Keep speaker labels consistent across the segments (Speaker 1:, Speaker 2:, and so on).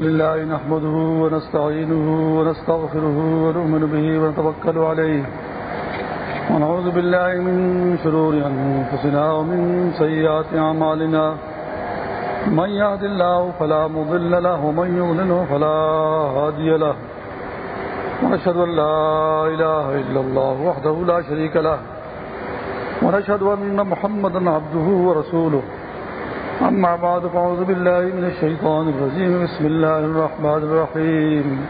Speaker 1: لله نحمده ونستعينه ونستغفره ونؤمن به ونتوكل عليه. ونعوذ بالله من شرور أنفسنا ومن سيئات أعمالنا. من يهد الله فلا مضل له ومن يغلله فلا هادي له. ونشهد أن لا إله إلا الله وحده لا شريك له. ونشهد أن محمدا عبده ورسوله. أما بعد، فأعوذ بالله من الشيطان الرجيم. بسم الله الرحمن الرحيم.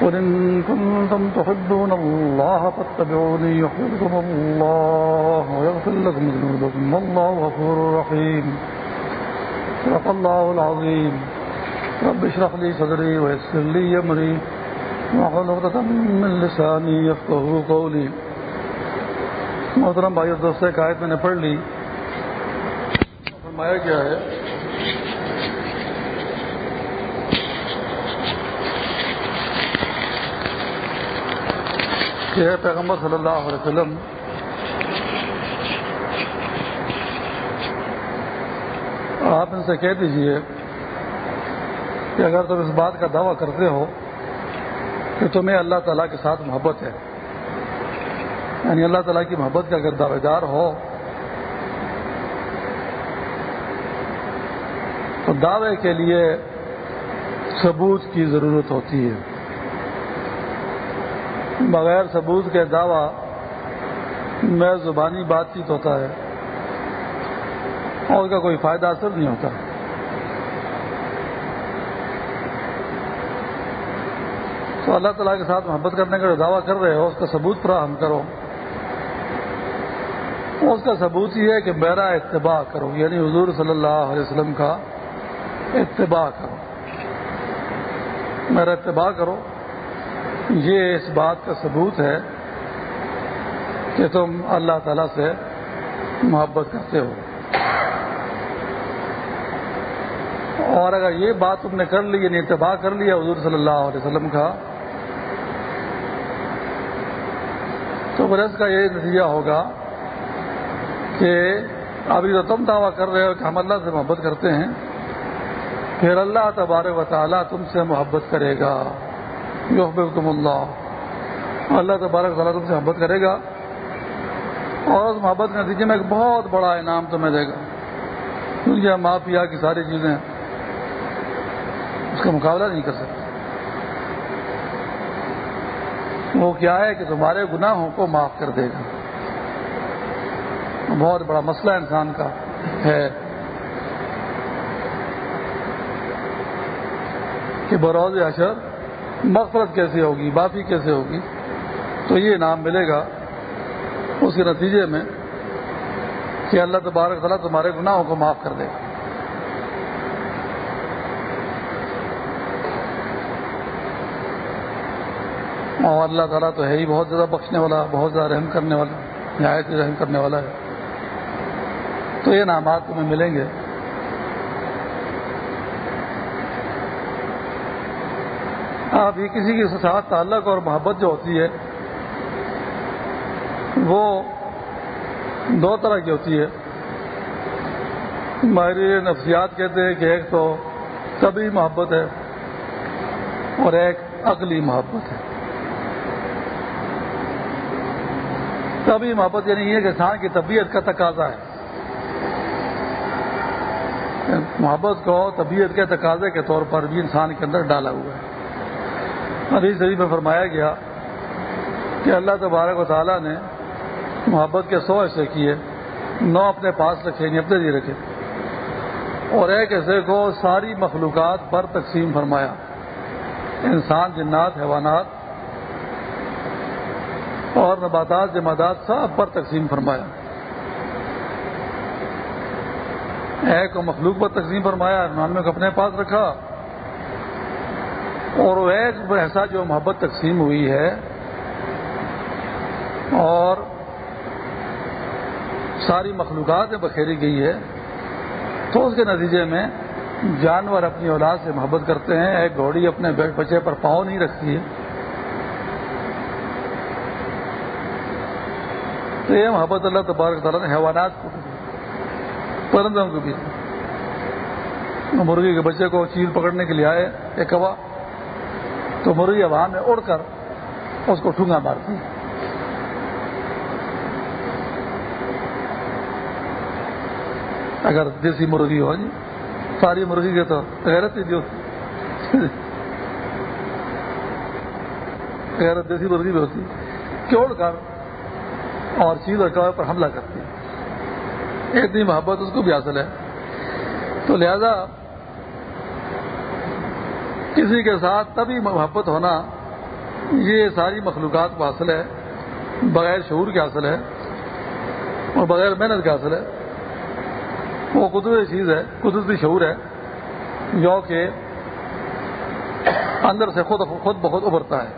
Speaker 1: قل إن كنتم تحبون الله فاتبعوني يحببكم الله ويغفر لكم ذنوبكم. والله غفور رحيم. صدق الله العظيم. رب اشرح لي صدري ويسر لي أمري. واحلل عقدة من لساني يفقهوا قولي. محترم بھائی دوستوں ایک آیت میں نے پڑھ لی۔ فرمایا کیا ہے۔ کہ پیغمبر صلی اللہ علیہ وسلم، آپ ان سے کہہ دیجیے کہ اگر تم اس بات کا دعویٰ کرتے ہو کہ تمہیں اللہ تعالیٰ کے ساتھ محبت ہے یعنی اللہ تعالیٰ کی محبت کا اگر دعوے دار ہو دعوے کے لیے ثبوت کی ضرورت ہوتی ہے۔ بغیر ثبوت کے دعویٰ میں زبانی بات چیت ہوتا ہے اور اس کا کوئی فائدہ اثر نہیں ہوتا۔ تو اللہ تعالیٰ کے ساتھ محبت کرنے کا جو دعویٰ کر رہے ہو، اس کا ثبوت فراہم کرو۔ اس کا ثبوت یہ ہے کہ میرا اتباع کرو یعنی حضور صلی اللہ علیہ وسلم کا اتباع کرو۔ میرا اتباع کرو۔ یہ اس بات کا ثبوت ہے کہ تم اللہ تعالی سے محبت کرتے ہو۔ اور اگر یہ بات تم نے کر لی یعنی اتباع کر لیا حضور صلی اللہ علیہ وسلم کا، تو پھر اس کا یہ نتیجہ ہوگا کہ ابھی تو تم دعویٰ کر رہے ہو کہ ہم اللہ سے محبت کرتے ہیں۔ پھر اللہ تبارک و تعالیٰ تم سے محبت کرے گا۔ یحببکم اللہ۔ اللہ تبارک تعالیٰ تم سے محبت کرے گا۔ اور اس محبت کے نتیجے میں ایک بہت بڑا انعام تمہیں دے گا۔ دنیا مافیا کی ساری چیزیں اس کا مقابلہ نہیں کر سکتی وہ کیا ہے کہ تمہارے گناہوں کو معاف کر دے گا۔ بہت بڑا مسئلہ انسان کا ہے۔ کہ بروز اشر مغفرت کیسے ہوگی؟ معافی کیسے ہوگی؟ تو یہ نام ملے گا اس کے نتیجے میں کہ اللہ تبارک تعالیٰ تمہارے گناہوں کو معاف کر دے گا۔ اور اللہ تعالیٰ تو ہے ہی بہت زیادہ بخشنے والا، بہت زیادہ رحم کرنے والا، نہایت رحم کرنے والا ہے۔ تو یہ نامات تمہیں ملیں گے۔ آپ یہ کسی کے ساتھ تعلق اور محبت جو ہوتی ہے، وہ دو طرح کی ہوتی ہے۔ ماہر نفسیات کہتے ہیں کہ ایک تو طبی محبت ہے اور ایک عقلی محبت ہے۔ طبی محبت یعنی یہ کہ انسان کی طبیعت کا تقاضا ہے۔ محبت کو طبیعت کے تقاضے کے طور پر بھی انسان کے اندر ڈالا ہوا ہے۔ حدیث شریف میں فرمایا گیا کہ اللہ تبارک و تعالیٰ نے محبت کے سو ایسے کیے، نو اپنے پاس رکھے نہیں اپنے لیے رکھے۔ اور ایک ایسے کو ساری مخلوقات پر تقسیم فرمایا۔ انسان، جنات، حیوانات اور نباتات، جمادات سب پر تقسیم فرمایا۔ ایک کو مخلوق پر تقسیم فرمایا نانوے کو اپنے پاس رکھا۔ اور وہ ایک ایسا جو محبت تقسیم ہوئی ہے اور ساری مخلوقات میں بکھیری گئی ہے، تو اس کے نتیجے میں جانور اپنی اولاد سے محبت کرتے ہیں، ایک گھوڑی اپنے بچے پر پاؤں نہیں رکھتی ہے۔ تو یہ محبت اللہ تبارک تعالیٰ نے حیوانات کو پرندوں کو بھی مرغی کے بچے کو چیل پکڑنے کے لیے آئے، ایک کوا تو مرغی ہوا میں اڑ کر اس کو ٹھونگا مارتی اگر دیسی مرغی ہو جی ساری مرغی کے تو غیرت ہی ہوتی غیرت دیسی مرغی بھی ہوتی۔ کیوڑ کر؟ اور چیز اور کور پر حملہ کرتی۔ اتنی محبت اس کو بھی حاصل ہے۔ تو لہذا کسی کے ساتھ تبھی محبت ہونا یہ ساری مخلوقات کو حاصل ہے، بغیر شعور کے حاصل ہے اور بغیر محنت کے حاصل ہے۔ وہ قدرتی چیز ہے، قدرتی شعور ہے، جو کہ اندر سے خود خود بہت ابھرتا ہے۔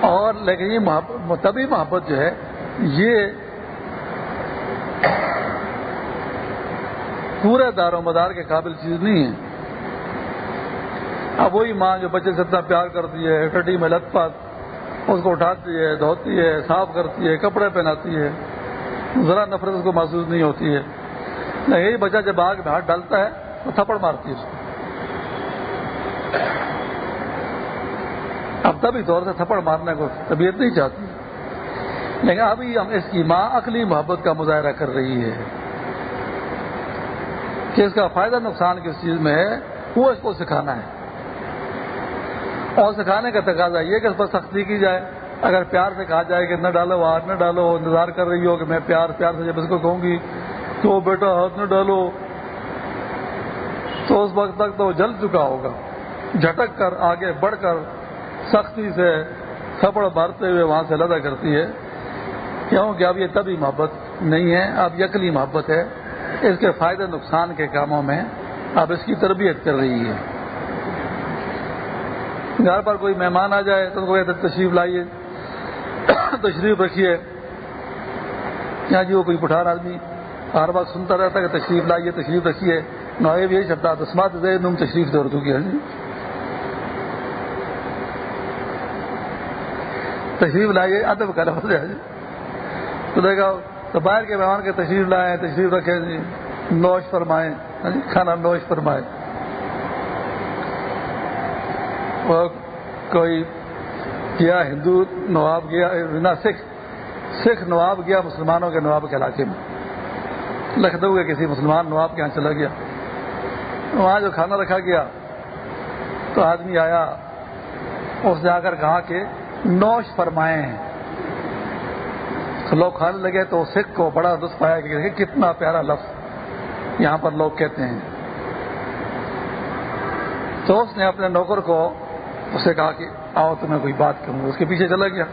Speaker 1: اور لیکن یہ محبت طبی محبت جو ہے یہ پورے دار و مدار کے قابل چیز نہیں ہے۔ اب وہی ماں جو بچے سے اتنا پیار کرتی ہے ٹٹی میں لت پت، اس کو اٹھاتی ہے، دھوتی ہے صاف کرتی ہے، کپڑے پہناتی ہے۔ ذرا نفرت اس کو محسوس نہیں ہوتی ہے۔ نہ یہی بچہ جب آگ میں ہاتھ ڈالتا ہے، تو تھپڑ مارتی ہے اس کو۔ اب تبھی طور سے تھپڑ مارنے کو طبیعت نہیں چاہتی۔ لیکن ابھی ہم اس کی ماں عقلی محبت کا مظاہرہ کر رہی ہے کہ اس کا فائدہ نقصان کس چیز میں ہے؟ وہ اس کو سکھانا ہے۔ اور سکھانے کا تقاضا یہ کہ اس پر سختی کی جائے۔ اگر پیار سے کہا جائے کہ نہ ڈالو، ہاتھ نہ ڈالو، انتظار کر رہی ہو کہ میں پیار پیار سے جب اس کو کہوں گی تو بیٹا ہاتھ نہ ڈالو، تو اس وقت تک تو جل چکا ہوگا۔ جھٹک کر، آگے بڑھ کر، سختی سے تھپڑ مارتے ہوئے وہاں سے لدا کرتی ہے۔ کیوں؟ کہ اب یہ تبھی محبت نہیں ہے، اب یکلی محبت ہے۔ اس کے فائدے نقصان کے کاموں میں اب اس کی تربیت کر رہی ہے۔ گھر پر کوئی مہمان آ جائے تو ان کو کہتے تشریف لائیے۔ تشریف رکھیے۔ یہاں جی وہ کوئی پٹھان آدمی ہر بات سنتا رہتا ہے کہ تشریف لائیے، تشریف رکھیے۔ نوائب یہی شبد تسمات دے تم تشریف دور چکی ہے۔ تشریف لائیے، ادب کا لفظ ہے تو دیکھا، تو باہر کے مہمان کے تشریف لائیں تشریف رکھیں ہاں جی نوش فرمائیں کھانا نوش فرمائیں کوئی کیا ہندو نواب، گیا نہ، سکھ سکھ نواب گیا مسلمانوں کے نواب کے علاقے میں۔ لکھنؤ کے کسی مسلمان نواب کے یہاں چلا گیا۔ وہاں جو کھانا رکھا گیا، تو آدمی آیا، اس نے آ کر کہا کہ نوش فرمائے ہیں۔ تو لوگ کھانے لگے تو سکھ کو بڑا دست پایا کہ کتنا پیارا لفظ یہاں پر لوگ کہتے ہیں۔ تو اس نے اپنے نوکر کو اسے کہا کہ آؤ تو میں کوئی بات کروں اس کے پیچھے چلا گیا۔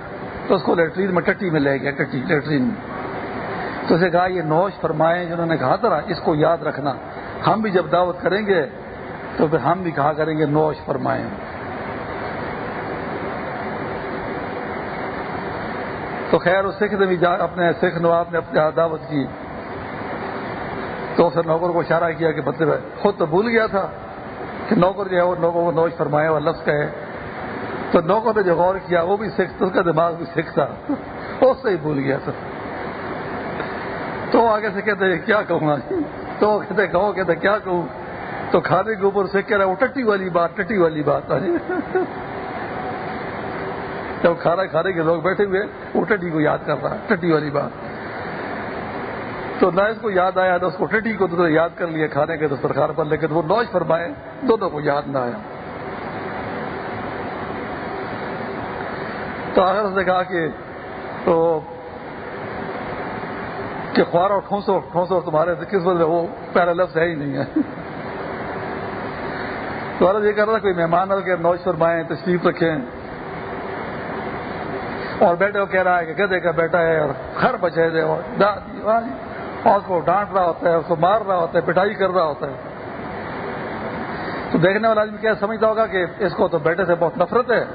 Speaker 1: تو اس کو لیٹرین میں ٹٹی میں لے گیا، ٹٹی، لیٹرین۔ میں تو اسے کہا، یہ نوش فرمائے جنہوں نے کہا تھا، اس کو یاد رکھنا۔ ہم بھی جب دعوت کریں گے تو پھر ہم بھی کہا کریں گے، نوش فرمائے تو خیر اس سکھ نے بھی اپنے سکھ نواب نے اپنے دعوت کی۔ تو پھر نوکر کو اشارہ کیا کہ مطلب خود تو بھول گیا تھا کہ نوکر جو ہے وہ نوکر کو نوش فرمائے اور لفظ کہے تو نوکر نے جو غور کیا، وہ بھی سکھ اس کا دماغ بھی سکھ تھا۔ اس سے ہی بھول گیا تھا۔ تو آگے سے کہتے کیا کہوں تو کہتے کہو، کہتے کیا کہوں؟ تو کھانے کے اوپر سے کہہ رہا وہ ٹٹی والی بات، ٹٹی والی بات جب کھانا کھانے کے لوگ بیٹھے ہوئے وہ ٹٹی کو یاد کر رہا ٹٹی والی بات۔ تو نہ اس کو یاد آیا، نہ اس کو ٹٹی کو تو یاد کر لیا کھانے کے دسترخوان پر، لیکن وہ نوش فرمائے، دونوں کو یاد نہ آیا۔ تو آخر اس نے کہا کہ تو کہ خوار اور ٹھونسو ٹھونسو تمہارے کس وجہ وہ پہلا لفظ ہے ہی نہیں ہے۔ تو عرض یہ کر رہا کوئی مہمان ہو کے نوش فرمائیں، تشریف رکھیں۔ اور بیٹے کو کہہ رہا ہے کہ گدے کا بیٹا ہے اور گھر بچے دے اور اس کو ڈانٹ رہا ہوتا ہے، اس کو مار رہا ہوتا ہے، پٹائی کر رہا ہوتا ہے۔ تو دیکھنے والا آدمی کیا سمجھتا ہوگا کہ اس کو تو بیٹے سے بہت نفرت ہے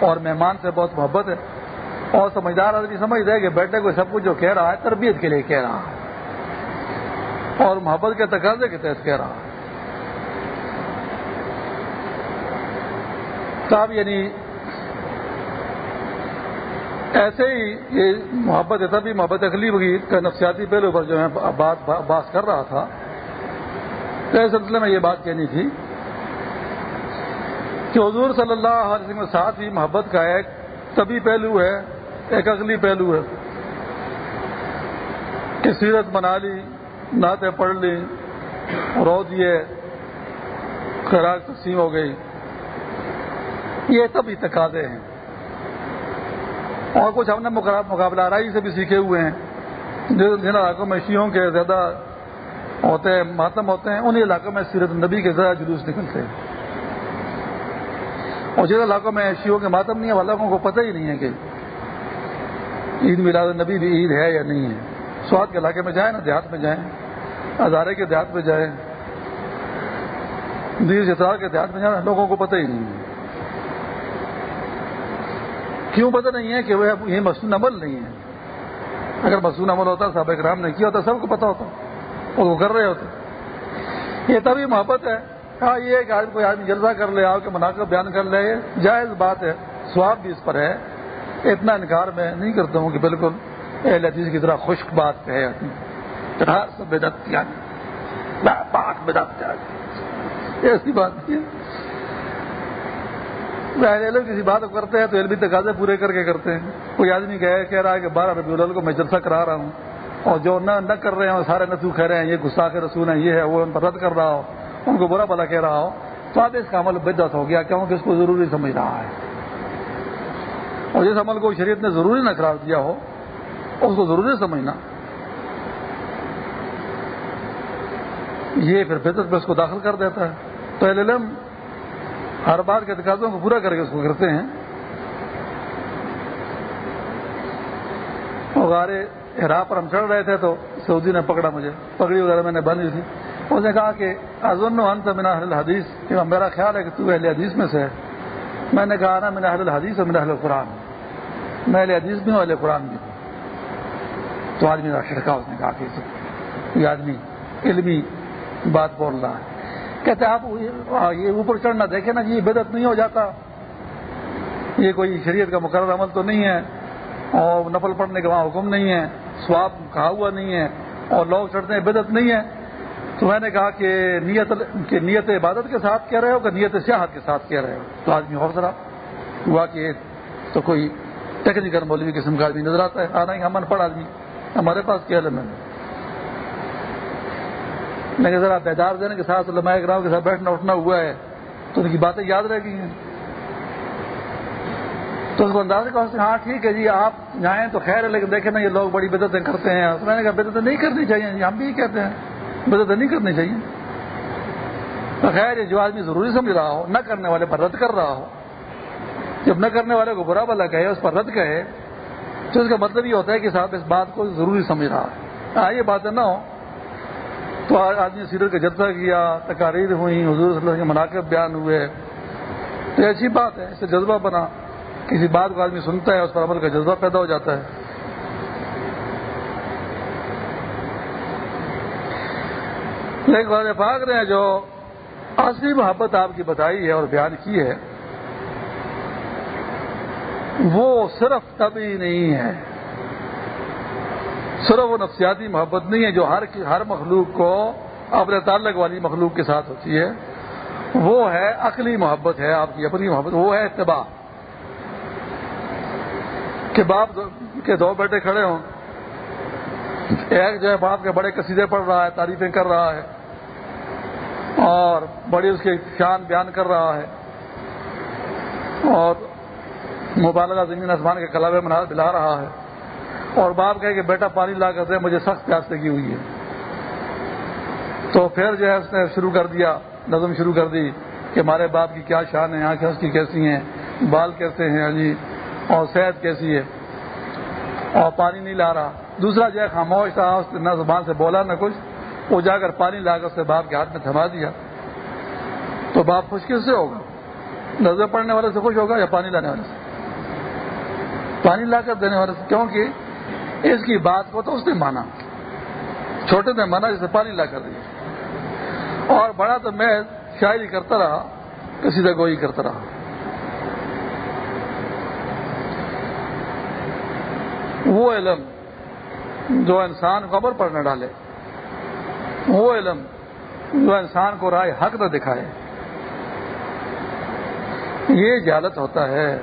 Speaker 1: اور مہمان سے بہت محبت ہے۔ اور سمجھدار آدمی سمجھتا ہے کہ بیٹے کو سب کچھ جو کہہ رہا ہے، تربیت کے لیے کہہ رہا ہے۔ اور محبت کے تقاضے کے تحت کہہ رہا ہے۔ صاحب یعنی ایسے ہی یہ محبت تبھی محبت اخلی کا نفسیاتی پہلو پر جو ہے بات باس کر رہا تھا۔ تو اس سلسلے میں یہ بات کہنی تھی کہ حضور صلی اللہ علیہ وسلم کے ساتھ ہی محبت کا ایک طبی پہلو ہے، ایک اگلی پہلو ہے۔ کہ سیرت بنا لی، نعتیں پڑھ لی رو دیے خوراک تقسیم ہو گئی۔ یہ تبھی تقاضے ہیں۔ اور کچھ ہم نے مقابلہ آرائی سے بھی سیکھے ہوئے ہیں۔ جو جن علاقوں میں شیوں کے زیادہ ہوتے ہیں ماتم ہوتے ہیں انہیں علاقوں میں سیرت نبی کے زیادہ جلوس نکلتے ہیں اور جن علاقوں میں شیوں کے ماتم نہیں ہے والوں کو پتہ ہی نہیں ہے کہ عید میلاد نبی بھی عید ہے یا نہیں ہے۔ سواد کے علاقے میں جائیں نا دیہات میں جائیں ہزارے کے دیہات میں جائیں، دیر چترال کے دیہات میں جائیں، لوگوں کو پتہ ہی نہیں ہے۔ کیوں پتہ نہیں ہے کہ وہ یہ مصنوع عمل نہیں ہے۔ اگر مصنوع عمل ہوتا، صاحب اکرام نے کیا ہوتا، سب کو پتا ہوتا۔ اور وہ کر رہے ہوتے۔ یہ تبھی محبت ہے۔ ہاں یہ کہ آج کوئی آدمی جلسہ کر لے آؤ کہ مناقب بیان کر لے۔ جائز بات ہے۔ سواب بھی اس پر ہے۔ اتنا انکار میں نہیں کرتا ہوں کہ بالکل اہل حدیث کی طرح خشک بات ہے ایسی بات نہیں ہے۔ علم کسی بات کو کرتے ہیں تو علمی تقاضے پورے کر کے کرتے ہیں۔ کوئی آدمی کہہ رہا ہے کہ بارہ ربی الل کو میں جلسہ کرا رہا ہوں اور جو نہ نہ کر رہے ہیں سارے نسو کہہ رہے ہیں، یہ گسا کے رسول ہیں، یہ ہے، وہ ان پر رد کر رہا ہو، ان کو برا بلا کہہ رہا ہو، تو اب اس کا عمل بدت ہو گیا، کیونکہ اس کو ضروری سمجھ رہا ہے۔ اور جس عمل کو شریعت نے ضروری نہ قرار دیا ہو، اس کو ضروری سمجھنا۔ یہ پھر بدت میں اس کو داخل کر دیتا ہے۔ تو علم ہر بار کے تقاضوں کو پورا کر کے اس کو کرتے ہیں۔ غارے ہرا پر ہم چڑھ رہے تھے تو سعودی نے پکڑا مجھے۔ پگڑی وغیرہ میں نے بندی تھی۔ اس نے کہا کہ ازن انت منا اہل حدیث کہ میرا خیال ہے کہ تو اہل حدیث میں سے ہے۔ میں نے کہا نا میرا اہل حدیث اور میرا اہل قرآن میں اہل حدیث بھی ہوں، اہل قرآن بھی ہوں۔ تو آدمی کا چھڑکا اس نے کہا کہ یہ آدمی علمی بات بول رہا ہے۔ کہتے آپ ہاں، یہ اوپر چڑھنا دیکھیں نا، یہ بدت نہیں ہو جاتا۔ یہ کوئی شریعت کا مقرر عمل تو نہیں ہے، اور نفل پڑھنے کا وہاں حکم نہیں ہے، سواب کہا ہوا نہیں ہے، اور لوگ چڑھتے ہیں بدت نہیں ہے۔ تو میں نے کہا کہ نیت کہ نیت عبادت کے ساتھ کہہ رہے ہو کہ نیت سیاحت کے ساتھ کہہ رہے ہو؟ تو آدمی حوصلہ ہوا کہ تو کوئی ٹیکنیکل مولوی قسم کا آدمی نظر آتا ہے آنا ہی ہم پڑھ آدمی، ہمارے پاس کیا ہے؟ لیکن ذرا بیدار دینے کے ساتھ علماء اکرام کے ساتھ بیٹھنا اٹھنا ہوا ہے۔ تو ان کی باتیں یاد رہ گئی ہیں۔ تو اس کو اندازہ کہ ہاں ٹھیک ہے جی آپ جائیں تو خیر ہے، لیکن دیکھیں نا، یہ لوگ بڑی بدتیں کرتے ہیں۔ میں نے کہا، بدتیں نہیں کرنی چاہیے جی ہم بھی کہتے ہیں۔ بدتیں نہیں کرنی چاہیے۔ تو خیر یہ جو آدمی ضروری سمجھ رہا ہو، نہ کرنے والے پر رد کر رہا ہو۔ جب نہ کرنے والے کو برا بلا کہے، اس پر رد کہے، تو اس کا مطلب یہ ہوتا ہے کہ صاحب، اس بات کو ضروری سمجھ رہا ہے۔ ہاں یہ باتیں نہ ہو تو آدمی سیرت کا جلسہ کیا، تقاریر ہوئی حضور صلی اللہ علیہ وسلم کے مناقب بیان ہوئے۔ تو ایسی بات ہے، اس سے جذبہ بنا۔ کسی بات کو آدمی سنتا ہے، اس پر عمل کا جذبہ پیدا ہو جاتا ہے۔ لیکن پاک نے جو اصلی محبت آپ کی بتائی ہے اور بیان کی ہے، وہ صرف تبھی نہیں ہے۔ صرف وہ نفسیاتی محبت نہیں ہے جو ہر ہر مخلوق کو اپنے تعلق والی مخلوق کے ساتھ ہوتی ہے، وہ ہے عقلی محبت ہے، آپ کی اپنی محبت، وہ ہے اتباع۔ کہ باپ کے دو بیٹے کھڑے ہوں، ایک جو ہے باپ کے بڑے قصیدے پڑھ رہا ہے، تعریفیں کر رہا ہے، اور بڑی اس کی شان بیان کر رہا ہے، اور مبالغہ زمین آسمان کے کلابے منار دلا رہا ہے۔ اور باپ کہے کہ بیٹا پانی لا کر دے، مجھے سخت پیاس لگی ہوئی ہے۔ تو پھر جو ہے اس نے شروع کر دیا، نظم شروع کر دی کہ ہمارے باپ کی کیا شان ہے، آنکھیں اس کی کیسی ہیں، بال کیسے ہیں ہاں جی اور صحت کیسی ہے۔ اور پانی نہیں لا رہا۔ دوسرا جو ہے خاموش تھا، اس نہ زبان سے بولا، نہ کچھ۔ وہ جا کر پانی لا کر اس باپ کے ہاتھ میں تھما دیا۔ تو باپ خوش کس سے ہوگا۔ نظر پڑنے والے سے خوش ہوگا یا پانی لانے والے سے؟ پانی لا کر دینے والے سے۔ کیونکہ اس کی بات کو تو اس نے مانا۔ چھوٹے نے مانا جسے پانی لا کر دیا۔ اور بڑا تو میں شاعری کرتا رہا، کسی سے گوئی کرتا رہا۔ وہ علم جو انسان کو عمر پر نہ ڈالے، وہ علم جو انسان کو رائے حق نہ دکھائے۔ یہ جالت ہوتا ہے۔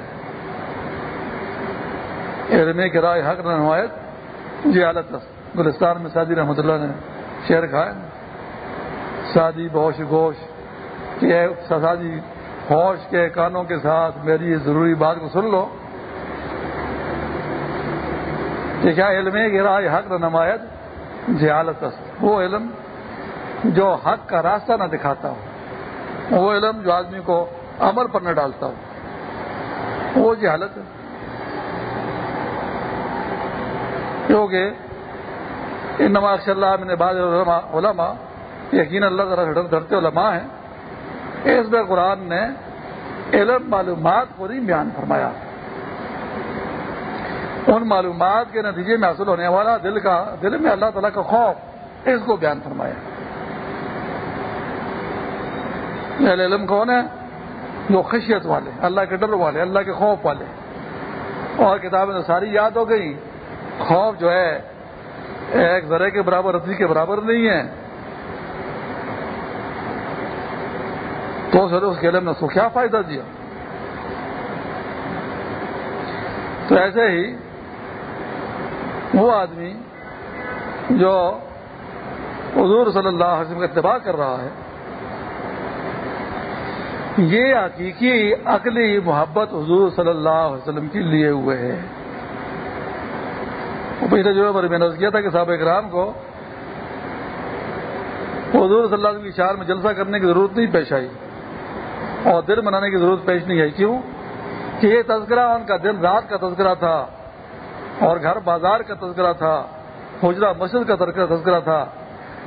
Speaker 1: علم کے رائے حق نہ نمایت جی، جالت گلستان میں سادی رحمۃ اللہ نے شیر کھایا۔ شادی بوش گوش کہ سادی ہوش کے کانوں کے ساتھ میری ضروری بات کو سن لو۔ کہ کیا علم ہے کہ رائے حق نہ نمایت جہالت جی، وہ علم جو حق کا راستہ نہ دکھاتا ہو۔ وہ علم جو آدمی کو عمل پر نہ ڈالتا ہو۔ وہ جہالت ہے۔ کیونکہ ان نماز اللہ میں نے بعض علماء یقین اللہ تعالیٰ سے ڈرتے علماء ہیں۔ اس میں قرآن نے علم معلومات کو نہیں بیان فرمایا۔ ان معلومات کے نتیجے میں حاصل ہونے والا دل کا دل میں اللہ تعالیٰ کا خوف اس کو بیان فرمایا۔ علم کون ہے جو خشیت والے اللہ کے ڈر والے اللہ کے خوف والے اور کتابیں تو ساری یاد ہو گئی خوف جو ہے، ایک ذرے کے برابر، رسی کے برابر نہیں ہے۔ تو سر اس کے علم نے اس کو کیا فائدہ دیا؟ تو ایسے ہی وہ آدمی جو حضور صلی اللہ علیہ وسلم کا اتباع کر رہا ہے، یہ حقیقی عقلی محبت حضور صلی اللہ علیہ وسلم کی لیے ہوئے ہے۔ پچھلے جو میں نے کیا تھا کہ صاحب اکرام کو حضور صلی اللہ علیہ وسلم کی شہر میں جلسہ کرنے کی ضرورت نہیں پیش آئی اور دل منانے کی ضرورت پیش نہیں آئی۔ کیوں؟ کہ یہ تذکرہ ان کا دن رات کا تذکرہ تھا اور گھر بازار کا تذکرہ تھا، حجرہ مسجد کا تذکرہ تھا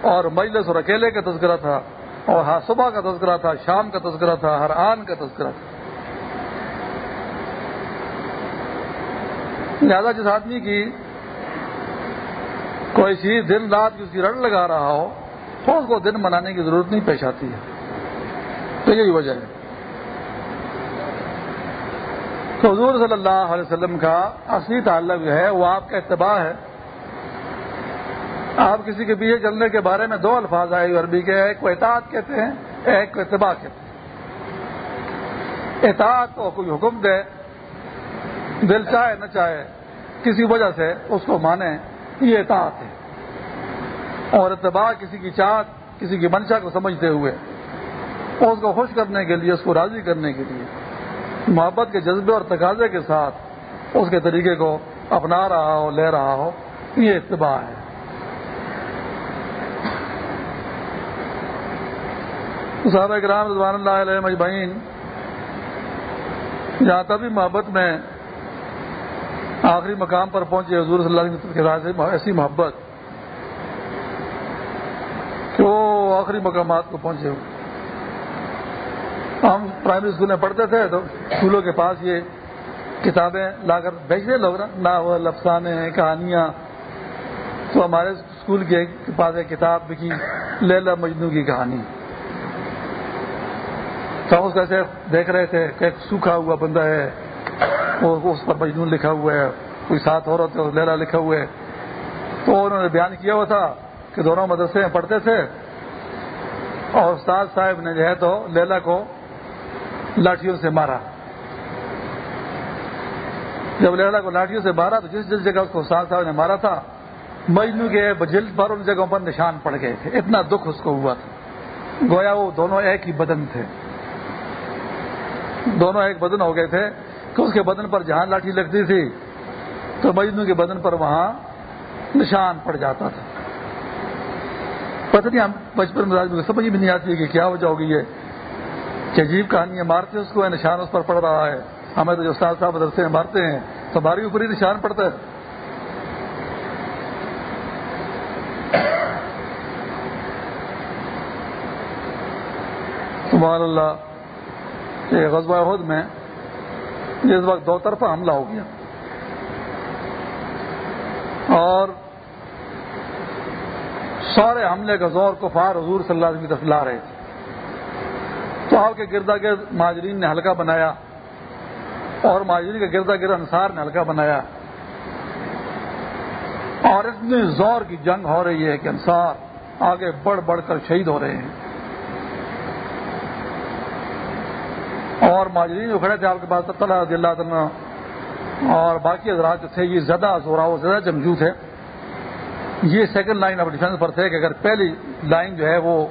Speaker 1: اور مجلس اور اکیلے کا تذکرہ تھا اور ہاں صبح کا تذکرہ تھا، شام کا تذکرہ تھا، ہر آن کا تذکرہ تھا۔ لہٰذا جس آدمی کی کوئی چیز دن رات کی اس کی رن لگا رہا ہو، تو اس کو دن منانے کی ضرورت نہیں پیش آتی ہے۔ تو یہی وجہ ہے۔ تو حضور صلی اللہ علیہ وسلم کا اصلی تعلق جو ہے، وہ آپ کا اتباع ہے۔ آپ کسی کے پیچھے چلنے کے بارے میں دو الفاظ آئے عربی کے ایک کو اطاعت کہتے ہیں، ایک کو اتباع کہتے ہیں۔ اطاعت تو کوئی حکم دے، دل چاہے، نہ چاہے، کسی وجہ سے اس کو مانے یہ اطاعت ہے۔ اور اتباع کسی کی چاہت، کسی کی منشا کو سمجھتے ہوئے، اس کو خوش کرنے کے لیے، اس کو راضی کرنے کے لیے۔ محبت کے جذبے اور تقاضے کے ساتھ اس کے طریقے کو اپنا رہا ہو، لے رہا ہو، یہ اتباع ہے۔ صحابہ کرام رضوان اللہ علیہ مجبین جہاں تک بھی محبت میں آخری مقام پر پہنچے حضور صلی اللہ علیہ وسلم کے ایسی محبت کہ وہ آخری مقامات کو پہنچے۔ ہم پرائمری اسکول میں پڑھتے تھے تو اسکولوں کے پاس یہ کتابیں لا کر بھیجتے لوگ، نا ناول افسانے کہانیاں۔ تو ہمارے اسکول کے پاس ایک کتاب لکھی لیلا مجنو کی کہانی۔ تو اس کیسے دیکھ رہے تھے کہ ایک سوکھا ہوا بندہ ہے۔ اس پر مجنون لکھا ہوا ہے، کوئی ساتھ ہو رہا تھا لیلا لکھا ہوا ہے۔ تو انہوں نے بیان کیا ہوا تھا کہ دونوں مدرسے میں پڑھتے تھے اور استاد صاحب نے جو ہے تو لیلا کو لاٹھیوں سے مارا۔ جب لیلا کو لاٹھیوں سے مارا تو جس جس جگہ اس کو استاد صاحب نے مارا تھا مجنو کے جلد پر ان جگہوں پر نشان پڑ گئے تھے۔ اتنا دکھ اس کو ہوا تھا۔ گویا وہ دونوں ایک ہی بدن تھے۔ دونوں ایک بدن ہو گئے تھے۔ کہ اس کے بدن پر جہاں لاٹھی لگتی تھی تو مجنو کے بدن پر وہاں نشان پڑ جاتا تھا۔ پتہ نہیں ہم بچپن میں سمجھ بھی نہیں آتی کہ کیا وجہ ہوگی یہ۔ کہ عجیب کہانی مارتے اس کو نشان اس پر پڑ رہا ہے۔ ہمیں تو جو استاد صاحب مدرسے میں مارتے ہیں، تو ہمارے اوپر ہی نشان پڑتا ہے۔ سبحان اللہ غزوہ عہد میں جس وقت دو طرفہ حملہ ہو گیا۔ اور سارے حملے کا زور کفار حضور صلی اللہ علیہ وسلم کی طرف لا رہے تھے۔ تو آپ کے گردا گرد ماجرین نے ہلکا بنایا اور ماجرین کے گردا گرد انصار نے ہلکا بنایا۔ اور اتنے زور کی جنگ ہو رہی ہے کہ انصار آگے بڑھ بڑھ کر شہید ہو رہے ہیں۔ اور ماجرین جو کھڑے تھے آپ کے پاس طلح رضی اللہ تعالیٰ اور باقی حضرات جو تھے یہ زیادہ زورا زیادہ جمجو تھے۔ یہ سیکنڈ لائن آف ڈیفینس پر تھے کہ اگر پہلی لائن جو ہے وہ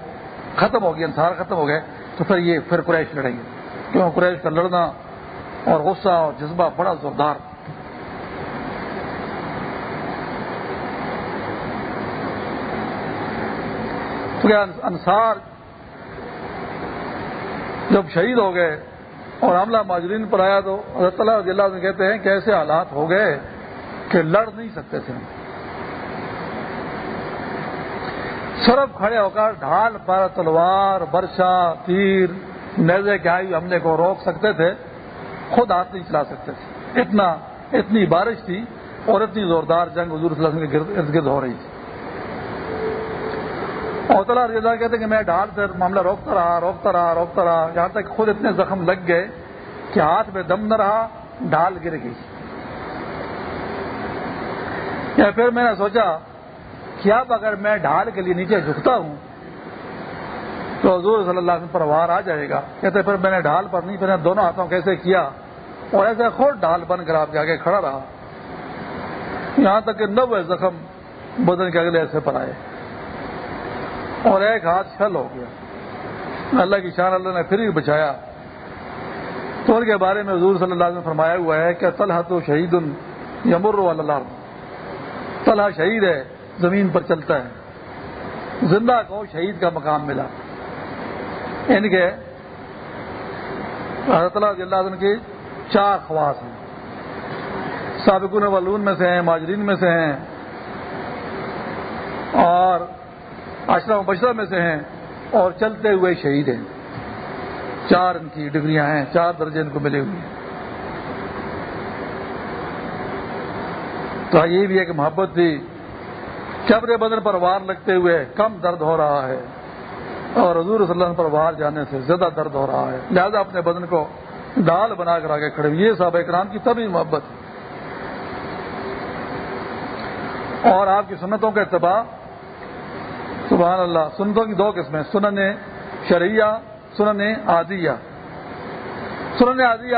Speaker 1: ختم ہو گئی انصار ختم ہو گئے، تو پھر یہ، پھر قریش لڑیں گے۔ کیوں؟ قریش کا لڑنا اور غصہ اور جذبہ بڑا زوردار۔ تو کیا انصار جب شہید ہو گئے اور حملہ ماجرین پر آیا تو حضرت اللہ رضی اللہ کہتے ہیں کہ ایسے حالات ہو گئے کہ لڑ نہیں سکتے تھے۔ سرب کھڑے ہو کر ڈھال پر تلوار، برشا، تیر، نیزے کے آئی حملے کو روک سکتے تھے، خود ہاتھ نہیں چلا سکتے تھے۔ اتنا، اتنی بارش تھی اور اتنی زوردار جنگ حضور صلی اللہ علیہ وسلم کے ارد گرد ہو رہی تھی۔ اور رضی اللہ کہتے ہیں کہ میں ڈھال سے معاملہ روکتا رہا روکتا رہا روکتا رہا، یہاں تک خود اتنے زخم لگ گئے کہ ہاتھ میں دم نہ رہا، ڈھال گر گئی۔ یا پھر میں نے سوچا، کہ اب اگر میں ڈھال کے لیے نیچے جھکتا ہوں، تو حضور صلی اللہ علیہ وسلم پر وار آ جائے گا۔ کہتے پھر میں نے ڈھال پر نہیں، پھر دونوں ہاتھوں کیسے کیا؟ اور ایسے خود ڈھال بن کر آپ کے آگے کھڑا رہا۔ یہاں تک کہ نو زخم بدن کے اگلے ایسے پر آئے۔ اور ایک ہاتھ چھل ہو گیا۔ اللہ کی شان اللہ نے پھر ہی بچایا۔ تو ان کے بارے میں حضور صلی اللہ علیہ وسلم فرمایا ہوا ہے کہ طلحہ تو شہید یمر اللہ طلحہ شہید ہے، زمین پر چلتا ہے۔ زندہ کو شہید کا مقام ملا۔ ان کے حضرت اللہ عنہ کی چار خواص ہیں۔ سابقون ولون میں سے ہیں ماجرین میں سے ہیں۔ اور اشرم بشرہ میں سے ہیں اور چلتے ہوئے شہید ہیں۔ چار ان کی ڈگریاں ہیں، چار درجے ان کو ملے ہوئے ہیں۔ تو یہ بھی ایک محبت تھی۔ چبر بدن پر وار لگتے ہوئے کم درد ہو رہا ہے اور حضور صلی اللہ علیہ وسلم پر وار جانے سے زیادہ درد ہو رہا ہے۔ لہذا اپنے بدن کو ڈال بنا کر آگے کھڑے یہ صاحب اکرام کی تبھی محبت۔ اور آپ کی سنتوں کا اتباع سبحان اللہ سنتوں کی دو قسمیں، سنن شریعہ، سنن عادیہ۔ سنن عادیہ،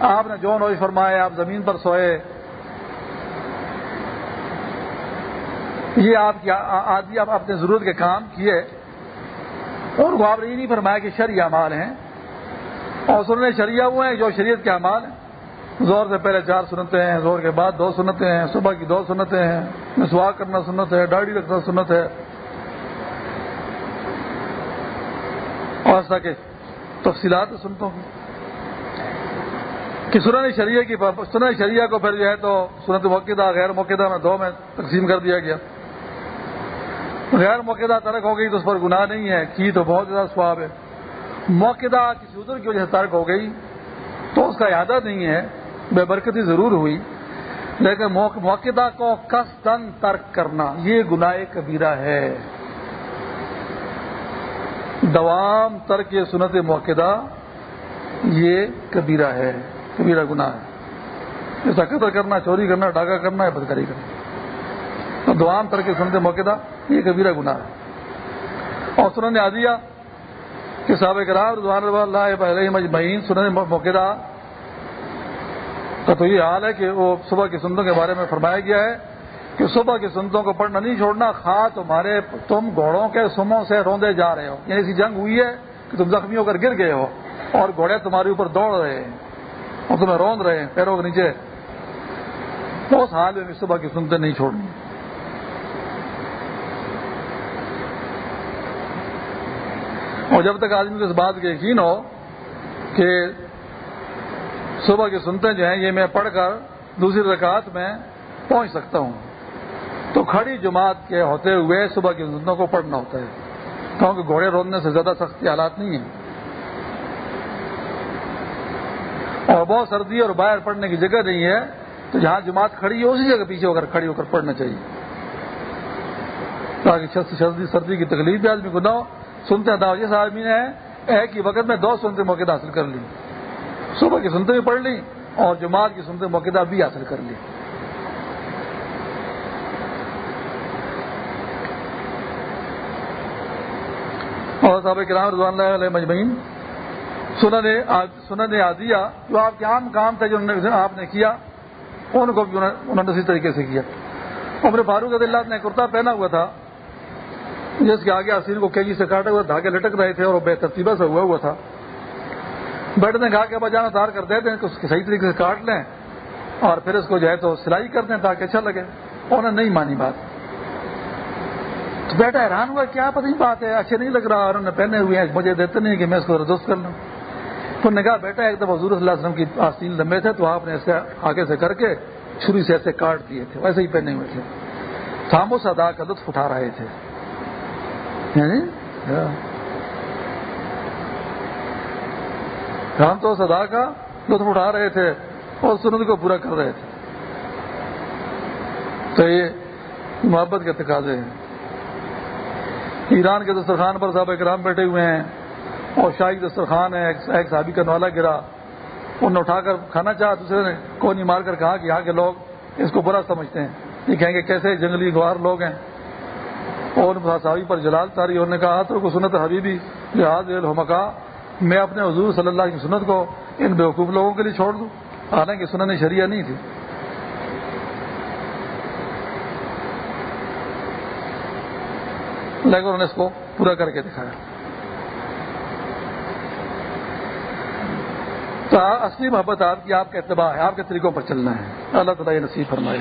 Speaker 1: آپ نے جو نوش فرمائے آپ زمین پر سوئے۔ یہ آپ کی آدھی آپ اپنے ضرورت کے کام کیے۔ اور وہ آپ نے یہ نہیں فرمایا کہ شریع مال ہیں۔ اور سننے شریعہ وہ ہیں جو شریعت کے اعمال ہیں۔ زور سے پہلے چار سنتے ہیں، زور کے بعد دو سنتے ہیں، صبح کی دو سنتے ہیں، مسواک کرنا سنت ہے، ڈاڑی رکھنا سنت ہے۔ اور ایسا کہ تفصیلات سنتوں کی کہ سنن شریعہ کی سنن شریعہ کو پھر جو ہے تو سنت موقع غیر موقع میں دو میں تقسیم کر دیا گیا۔ غیر موقع ترک ہو گئی تو اس پر گناہ نہیں ہے، کی تو بہت زیادہ سواب ہے۔ موقع کسی ادھر کی وجہ سے ترک ہو گئی تو اس کا ارادہ نہیں ہے، بے برکتی ضرور ہوئی۔ لیکن موقع کو کس تن ترک کرنا، یہ گناہ کبیرہ ہے۔ دوام ترک سنت موقع یہ کبیرہ ہے، کبیرہ گناہ ہے۔ ایسا قتل کرنا، چوری کرنا، ڈاکہ کرنا ہے بدکاری کرنا۔ تو دوام ترک سنت موقع یہ کبیرہ گناہ ہے۔ اور سنن عادیہ کہ صحابہ کرام رضوان اللہ مجمعین سنن موقع کا تو یہ حال ہے کہ وہ صبح کی سنتوں کے بارے میں فرمایا گیا ہے۔ کہ صبح کی سنتوں کو پڑھنا نہیں چھوڑنا، خواہ تمہارے، تم گھوڑوں کے سموں سے روندے جا رہے ہو۔ یعنی ایسی جنگ ہوئی ہے کہ تم زخمی ہو کر گر گئے ہو اور گھوڑے تمہارے اوپر دوڑ رہے ہیں اور تمہیں روند رہے ہیں، پیروں کے نیچے۔ تو اس حال میں صبح کی سنتے نہیں چھوڑنی۔ اور جب تک آدمی کو اس بات کا یقین ہو کہ صبح کی سنتے جو ہیں، یہ میں پڑھ کر دوسری رکعت میں پہنچ سکتا ہوں۔ تو کھڑی جماعت کے ہوتے ہوئے صبح کی سنتوں کو پڑھنا ہوتا ہے۔ کیونکہ گھوڑے رونے سے زیادہ سختی حالات نہیں ہیں۔ اور بہت سردی اور باہر پڑھنے کی جگہ نہیں ہے، تو جہاں جماعت کھڑی ہے، اسی جگہ پیچھے ہو کر کھڑی ہو کر پڑھنا چاہیے۔ تاکہ سردی سردی کی تکلیف بھی آدمی کو نہ ہو۔ سنتے تھا جس آدمی نے ایک ہی وقت میں دو سنتے موقع حاصل کر لی۔ صبح کی سنتے بھی پڑھ لی اور جماعت کی سنتے موقع بھی حاصل کر لی۔ صاحب کرام رضوان اللہ علیہ مجمعین، سنن عادیہ جو آپ کے عام کام تھے جو آپ نے کیا، ان کو بھی انہوں نے اسی طریقے سے کیا۔ عمر فاروق عدل نے کرتا پہنا ہوا تھا، جس کے آگے آسین کو کیجی سے کاٹے ہوئے دھاگے لٹک رہے تھے اور وہ بے ترتیبہ سے ہوا ہوا تھا۔ بیٹے نے کہا کہ اب جانا تار کر دے دیں اس کے صحیح طریقے سے کاٹ لیں اور پھر اس کو جو ہے تو سلائی کر دیں تاکہ اچھا لگے۔ انہوں نے نہیں مانی بات۔ تو بیٹا حیران ہوا کیا پتہ نہیں بات ہے، اچھے نہیں لگ رہا انہوں نے پہنے ہوئے ہیں مجھے دیتے نہیں کہ میں اس کو دوست کر لوں۔ تو نے کہا، بیٹا، ایک دفعہ حضور صلی اللہ علیہ وسلم کی آستین لمبے تھے، تو آپ نے ایسے آگے سے کر کے چھری سے ایسے کاٹ دیے تھے، ویسے ہی پہنے ہوئے تھے۔ ہم ادا کا لطف اٹھا رہے تھے۔ یعنی؟ ہاں۔ ہم تو اس ادا کا لطف اٹھا رہے تھے اور سنت کو پورا کر رہے تھے۔ تو یہ محبت کے تقاضے ہیں۔ ایران کے دسترخوان پر صاحب کرام بیٹھے ہوئے ہیں، اور شاہی دسترخوان ہے، ایک صحابی کا نوالا گرا۔ انہوں نے اٹھا کر کھانا چاہا، دوسرے نے کونی مار کر کہا کہ یہاں کے لوگ اس کو برا سمجھتے ہیں۔ یہ کہیں گے کیسے جنگلی گوار لوگ ہیں؟ اور صحابی پر جلال تاری انہوں نے کہا تو کو سنت حبیبی لحاظ مکا میں اپنے حضور صلی اللہ کی سنت کو ان بیوقوف لوگوں کے لیے چھوڑ دوں۔ حالانکہ سنن شریعہ نہیں تھی۔ لیکن انہوں نے اس کو پورا کر کے دکھایا۔ تو اصلی محبت آپ کی، آپ کا اتباع ہے، آپ کے طریقوں پر چلنا ہے۔ اللہ تعالیٰ یہ نصیب فرمائے۔